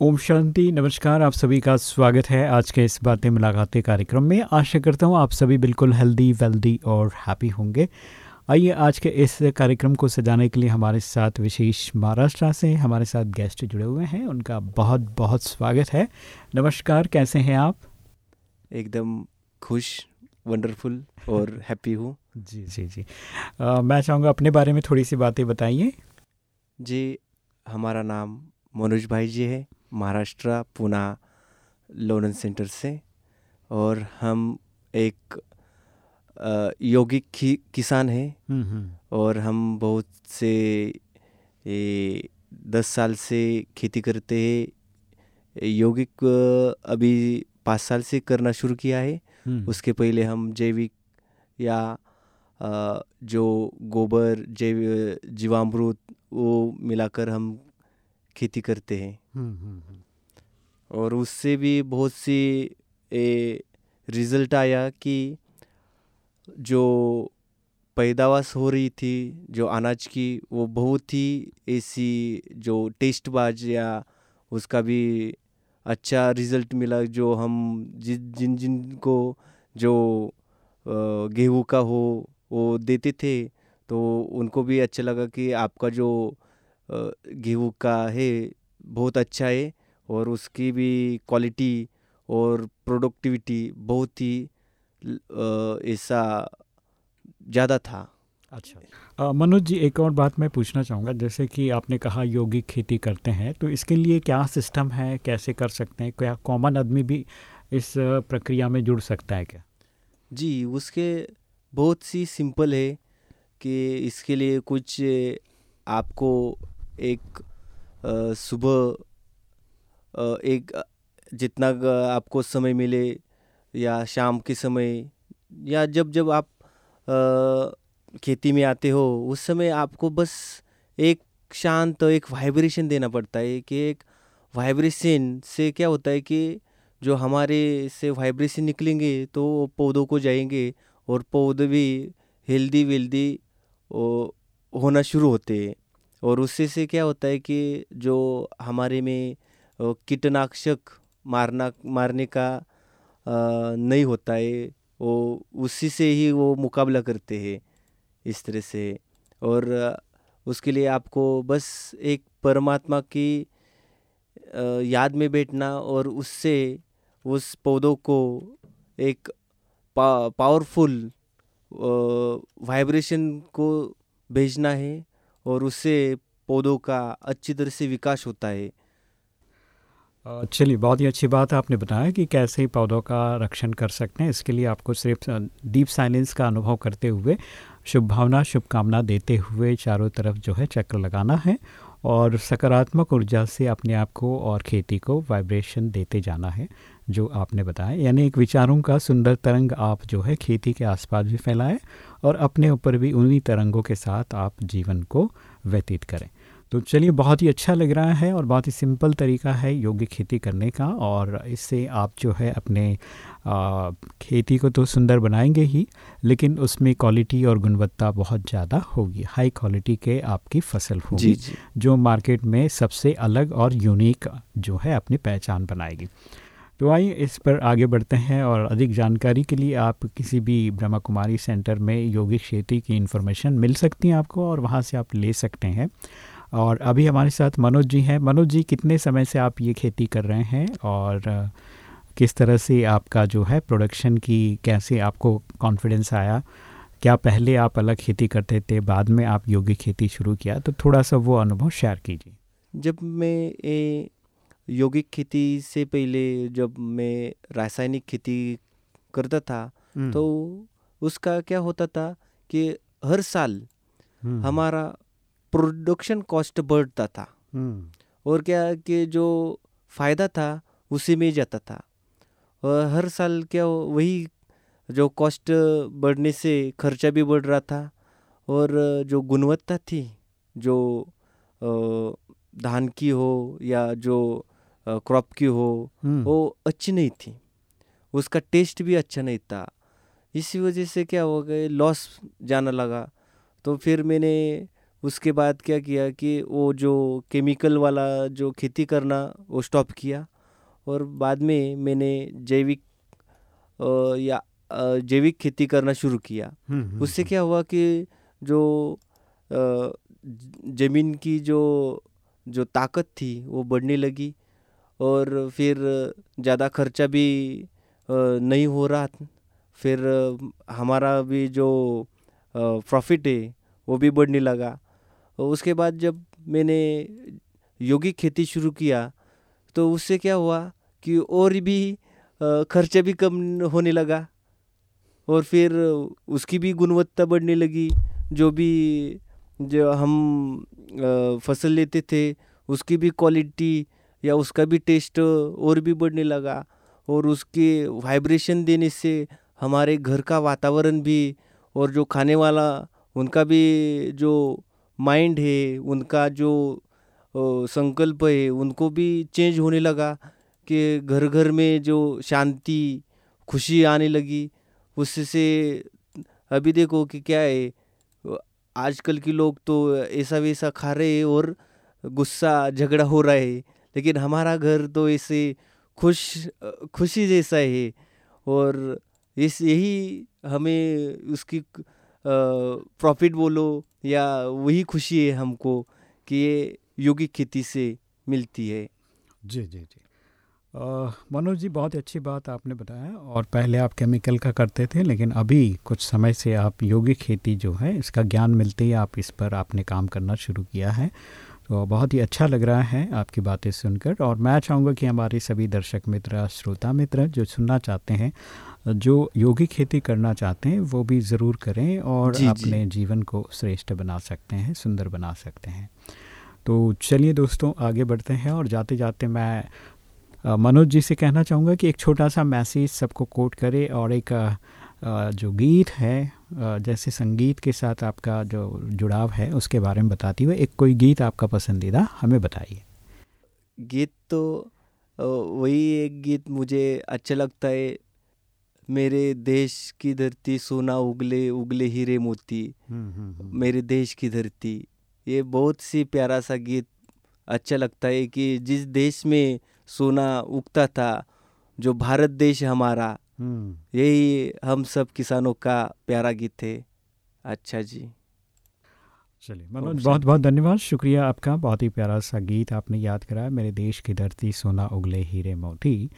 ओम शांति नमस्कार आप सभी का स्वागत है आज के इस बातें मुलाकातें कार्यक्रम में। आशा करता हूँ आप सभी बिल्कुल हेल्दी वेल्दी और हैप्पी होंगे। आइए आज के इस कार्यक्रम को सजाने के लिए हमारे साथ विशेष महाराष्ट्र से हमारे साथ गेस्ट जुड़े हुए हैं। उनका बहुत बहुत स्वागत है। नमस्कार कैसे हैं आप? एकदम खुश वंडरफुल और हैप्पी हूँ। जी जी जी। आ, मैं चाहूँगा अपने बारे में थोड़ी सी बातें बताइए। जी हमारा नाम मनोज भाई जी है। महाराष्ट्र पुना लोनन सेंटर से और हम एक यौगिक किसान हैं। हम्म, हम्म, और हम बहुत से ये दस साल से खेती करते हैं। यौगिक अभी पाँच साल से करना शुरू किया है। हम्म, उसके पहले हम जैविक या अ, जो गोबर जैव जीवामृत वो मिलाकर हम खेती करते हैं। हम्म, हम्म, हम्म, और उससे भी बहुत सी ए, रिज़ल्ट आया कि जो पैदावार हो रही थी जो अनाज की वो बहुत ही ऐसी जो टेस्ट बाज या उसका भी अच्छा रिज़ल्ट मिला जो हम जिन जिन जिन को जो गेहूँ का हो वो देते थे तो उनको भी अच्छा लगा कि आपका जो गेहूँ का है बहुत अच्छा है और उसकी भी क्वालिटी और प्रोडक्टिविटी बहुत ही ऐसा ज़्यादा था। अच्छा। मनोज जी एक और बात मैं पूछना चाहूँगा। जैसे कि आपने कहा यौगिक खेती करते हैं तो इसके लिए क्या सिस्टम है? कैसे कर सकते हैं? क्या कॉमन आदमी भी इस प्रक्रिया में जुड़ सकता है क्या? जी उसके बहुत सी सिंपल है कि इसके लिए कुछ आपको एक सुबह एक जितना आपको समय मिले या शाम के समय या जब जब आप अ, खेती में आते हो उस समय आपको बस एक शांत एक वाइब्रेशन देना पड़ता है कि एक वाइब्रेशन से क्या होता है कि जो हमारे से वाइब्रेशन निकलेंगे तो पौधों को जाएँगे और पौधे भी हेल्दी वेल्दी होना शुरू होते हैं। और उससे से क्या होता है कि जो हमारे में कीटनाशक मारना मारने का नहीं होता है वो उसी से ही वो मुकाबला करते हैं इस तरह से। और उसके लिए आपको बस एक परमात्मा की याद में बैठना और उससे उस पौधों को एक पा, पावरफुल वाइब्रेशन को भेजना है। और उससे पौधों का अच्छी तरह से विकास होता है। चलिए, बहुत ही अच्छी बात आपने बताया कि कैसे पौधों का रक्षण कर सकते हैं। इसके लिए आपको सिर्फ़ डीप साइलेंस का अनुभव करते हुए शुभ भावना शुभकामना देते हुए चारों तरफ़ जो है चक्र लगाना है और सकारात्मक ऊर्जा से अपने आप को और खेती को वाइब्रेशन देते जाना है। जो आपने बताया यानी एक विचारों का सुंदर तरंग आप जो है खेती के आसपास भी फैलाएँ और अपने ऊपर भी उन्हीं तरंगों के साथ आप जीवन को व्यतीत करें। तो चलिए बहुत ही अच्छा लग रहा है और बहुत ही सिंपल तरीका है योग्य खेती करने का और इससे आप जो है अपने आ, खेती को तो सुंदर बनाएँगे ही लेकिन उसमें क्वालिटी और गुणवत्ता बहुत ज़्यादा होगी। हाई क्वालिटी के आपकी फ़सल होगी जी मार्केट में सबसे अलग और यूनिक जो है अपनी पहचान बनाएगी। तो आइए इस पर आगे बढ़ते हैं और अधिक जानकारी के लिए आप किसी भी ब्रह्मा कुमारी सेंटर में यौगिक खेती की इन्फॉर्मेशन मिल सकती है आपको और वहाँ से आप ले सकते हैं। और अभी हमारे साथ मनोज जी हैं। मनोज जी, कितने समय से आप ये खेती कर रहे हैं और किस तरह से आपका जो है प्रोडक्शन की, कैसे आपको कॉन्फिडेंस आया? क्या पहले आप अलग खेती करते थे, बाद में आप योगी खेती शुरू किया? तो थोड़ा सा वो अनुभव शेयर कीजिए। जब मैं यौगिक खेती से पहले जब मैं रासायनिक खेती करता था तो उसका क्या होता था कि हर साल हम्म, हमारा प्रोडक्शन कॉस्ट बढ़ता था। हम्म, और क्या कि जो फ़ायदा था उसी में जाता था। और हर साल क्या वही जो कॉस्ट बढ़ने से खर्चा भी बढ़ रहा था। और जो गुणवत्ता थी जो धान की हो या जो क्रॉप की हो हम्म। वो अच्छी नहीं थी। उसका टेस्ट भी अच्छा नहीं था। इसी वजह से क्या हो गए लॉस जाना लगा। तो फिर मैंने उसके बाद क्या किया कि वो जो केमिकल वाला जो खेती करना वो स्टॉप किया। और बाद में मैंने जैविक या जैविक खेती करना शुरू किया। हम्म, हम्म, उससे क्या हुआ कि जो ज़मीन की जो जो ताकत थी वो बढ़ने लगी। और फिर ज़्यादा खर्चा भी नहीं हो रहा। फिर हमारा भी जो प्रॉफिट है, वो भी बढ़ने लगा। उसके बाद जब मैंने योगिक खेती शुरू किया तो उससे क्या हुआ कि और भी खर्चा भी कम होने लगा और फिर उसकी भी गुणवत्ता बढ़ने लगी। जो भी, जो हम फ़सल लेते थे, उसकी भी क्वालिटी या उसका भी टेस्ट और भी बढ़ने लगा और उसके वाइब्रेशन देने से हमारे घर का वातावरण भी और जो खाने वाला, उनका भी जो माइंड है, उनका जो संकल्प है, उनको भी चेंज होने लगा कि घर घर में जो शांति, खुशी आने लगी। उससे अभी देखो कि क्या है, आजकल के लोग तो ऐसा वैसा खा रहे हैं और गुस्सा, झगड़ा हो रहा है। लेकिन हमारा घर तो ऐसे खुश, खुशी जैसा है और इस यही हमें उसकी प्रॉफिट बोलो या वही खुशी है हमको कि ये योगिक खेती से मिलती है। जी जी जी। मनोज जी, बहुत अच्छी बात आपने बताया और पहले आप केमिकल का करते थे, लेकिन अभी कुछ समय से आप योगिक खेती जो है, इसका ज्ञान मिलते ही आप इस पर आपने काम करना शुरू किया है। तो बहुत ही अच्छा लग रहा है आपकी बातें सुनकर और मैं चाहूँगा कि हमारे सभी दर्शक मित्र श्रोता मित्र जो सुनना चाहते हैं जो योगिक खेती करना चाहते हैं वो भी ज़रूर करें और जी, अपने जी। जीवन को श्रेष्ठ बना सकते हैं सुंदर बना सकते हैं तो चलिए दोस्तों आगे बढ़ते हैं और जाते जाते मैं मनोज जी से कहना चाहूँगा कि एक छोटा सा मैसेज सबको कोट करे और एक जो गीत है जैसे संगीत के साथ आपका जो जुड़ाव है उसके बारे में बताती हुए एक कोई गीत आपका पसंदीदा हमें बताइए। गीत तो वही एक गीत मुझे अच्छा लगता है। मेरे देश की धरती सोना उगले उगले हीरे मोती। मेरे देश की धरती। ये बहुत सी प्यारा सा गीत अच्छा लगता है कि जिस देश में सोना उगता था जो भारत देश हमारा हम्म, यही हम सब किसानों का प्यारा गीत है अच्छा जी। चलिए मनोज बहुत बहुत धन्यवाद। शुक्रिया आपका। बहुत ही प्यारा सा गीत आपने याद कराया। मेरे देश की धरती सोना उगले हीरे मोती।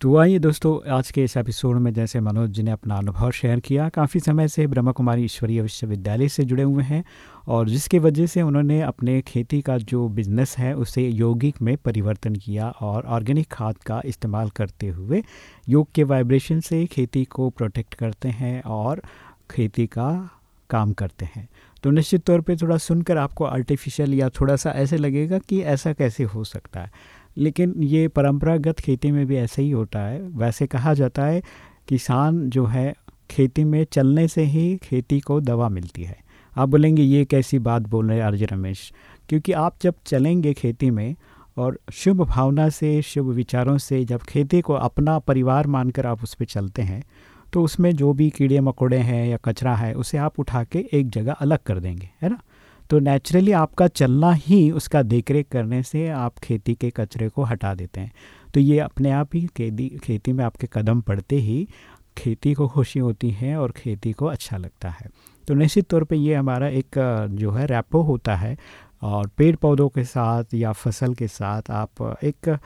तो आइए दोस्तों, आज के इस एपिसोड में जैसे मनोज जी ने अपना अनुभव शेयर किया, काफ़ी समय से ब्रह्मा कुमारी ईश्वरीय विश्वविद्यालय से जुड़े हुए हैं और जिसके वजह से उन्होंने अपने खेती का जो बिज़नेस है, उसे यौगिक में परिवर्तन किया और ऑर्गेनिक खाद का इस्तेमाल करते हुए योग के वाइब्रेशन से खेती को प्रोटेक्ट करते हैं और खेती का काम करते हैं। तो निश्चित तौर पे थोड़ा सुनकर आपको आर्टिफिशियल या थोड़ा सा ऐसे लगेगा कि ऐसा कैसे हो सकता है। लेकिन ये परंपरागत खेती में भी ऐसे ही होता है। वैसे कहा जाता है किसान जो है, खेती में चलने से ही खेती को दवा मिलती है। आप बोलेंगे, ये कैसी बात बोल रहे हैं आरजे रमेश? क्योंकि आप जब चलेंगे खेती में और शुभ भावना से, शुभ विचारों से जब खेती को अपना परिवार मानकर आप उस पर चलते हैं तो उसमें जो भी कीड़े मकोड़े हैं या कचरा है, उसे आप उठा के एक जगह अलग कर देंगे, है ना? तो नेचुरली आपका चलना ही उसका देखरेख करने से आप खेती के कचरे को हटा देते हैं। तो ये अपने आप ही खेती खेती में आपके कदम पड़ते ही खेती को खुशी होती है और खेती को अच्छा लगता है। तो निश्चित तौर पे ये हमारा एक, जो है, रैपो होता है और पेड़ पौधों के साथ या फ़सल के साथ आप एक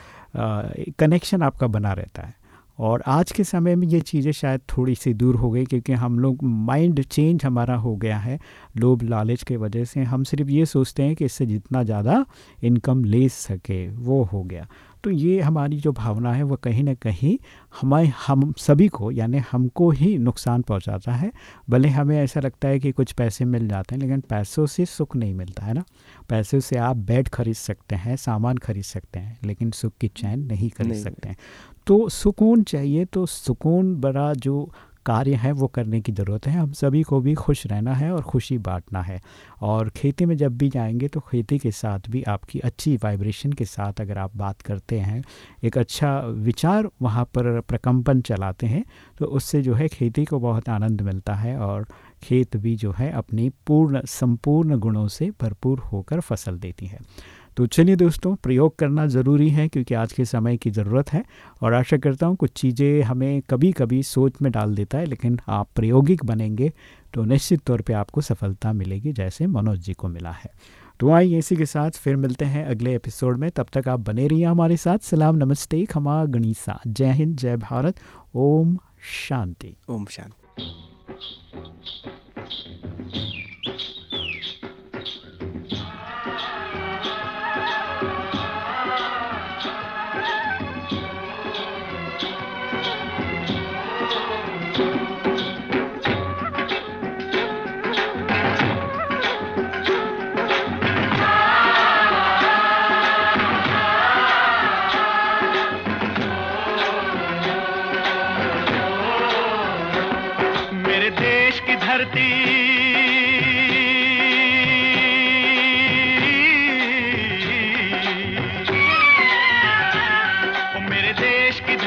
कनेक्शन आपका बना रहता है। और आज के समय में ये चीज़ें शायद थोड़ी सी दूर हो गई क्योंकि हम लोग माइंड चेंज हमारा हो गया है लोभ लालच के वजह से हम सिर्फ़ ये सोचते हैं कि इससे जितना ज़्यादा इनकम ले सके वो हो गया। तो ये हमारी जो भावना है वो कहीं ना कहीं हमें हम सभी को यानी हमको ही नुकसान पहुंचाता है। भले हमें ऐसा लगता है कि कुछ पैसे मिल जाते हैं लेकिन पैसों से सुख नहीं मिलता है ना? पैसों से आप बेड खरीद सकते हैं सामान खरीद सकते हैं लेकिन सुख की चैन नहीं खरीद सकते हैं। तो सुकून चाहिए तो सुकून बड़ा जो कार्य है, वो करने की ज़रूरत है। हम सभी को भी खुश रहना है और खुशी बांटना है। और खेती में जब भी जाएँगे तो खेती के साथ भी आपकी अच्छी वाइब्रेशन के साथ अगर आप बात करते हैं, एक अच्छा विचार वहाँ पर प्रकम्पन चलाते हैं तो उससे जो है खेती को बहुत आनंद मिलता है और खेत भी जो है अपनी पूर्ण, संपूर्ण गुणों से भरपूर होकर फ़सल देती है। तो चलिए दोस्तों, प्रयोग करना ज़रूरी है क्योंकि आज के समय की ज़रूरत है और आशा करता हूँ कुछ चीज़ें हमें कभी कभी सोच में डाल देता है, लेकिन आप प्रायोगिक बनेंगे तो निश्चित तौर पे आपको सफलता मिलेगी जैसे मनोज जी को मिला है। तो आइए इसी के साथ फिर मिलते हैं अगले एपिसोड में। तब तक आप बने रहिए हमारे साथ। सलाम, नमस्ते, खमा, गणिसा। जय हिंद, जय भारत। ओम शांति। ओम शांति।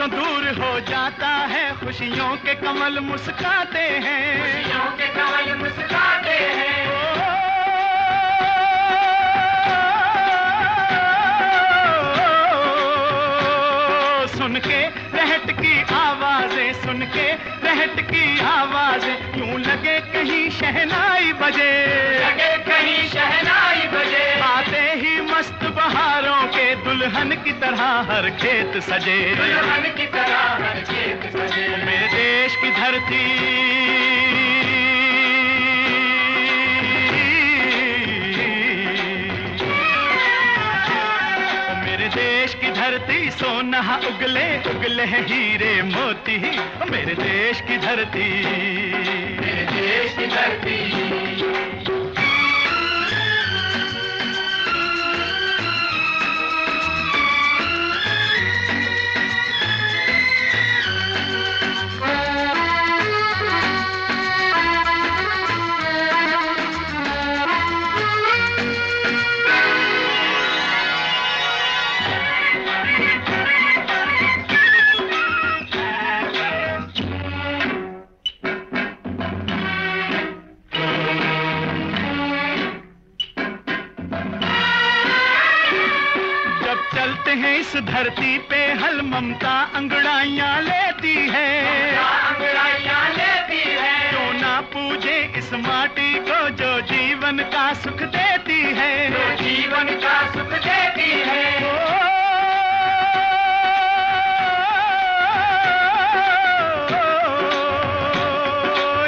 गम दूर हो जाता है खुशियों के कमल मुस्काते हैं। खुशियों के कमल मुस्काते हैं। सुन के रहट की आवाज़ें सुन के रहट की आवाज़ें क्यों लगे कहीं शहनाई बजे। लगे कहीं शहनाई बजे। आते ही मस्त बहारों के दुल्हन की तरह हर खेत सजे। दुल्हन की तरह हर खेत सजे। मेरे देश की धरती। मेरे देश की धरती सोना उगले उगले हीरे मोती। मेरे देश की धरती। मेरे देश की धरती। धरती पे हल ममता अंगड़ाइया लेती है। अंगड़ाइया लेती है। क्यों ना पूजे इस माटी को जो जीवन का सुख देती है। जो जीवन का सुख देती है।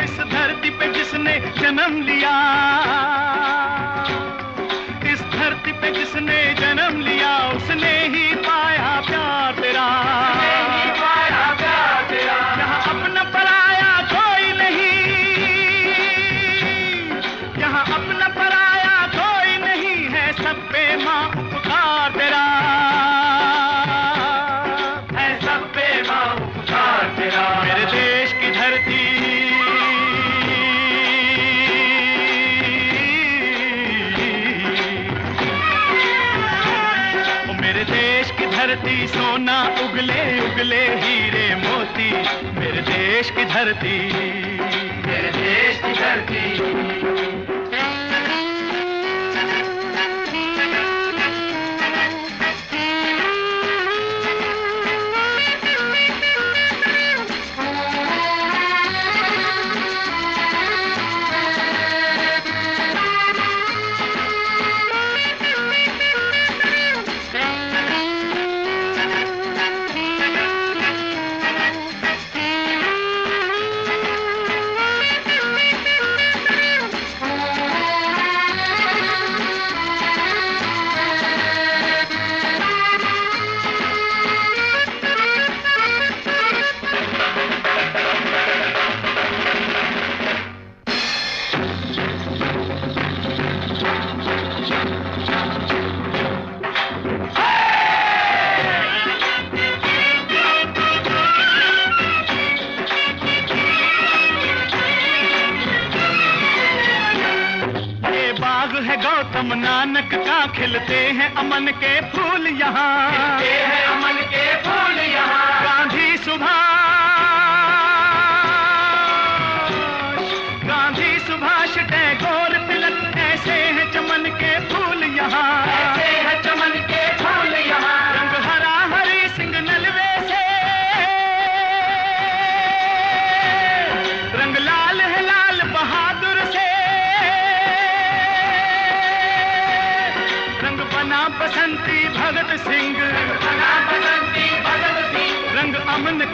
इस धरती पे जिसने जन्म लिया। उगले हीरे मोती मेरे देश की धरती। मेरे देश की धरती। अमन के फूल यहाँ।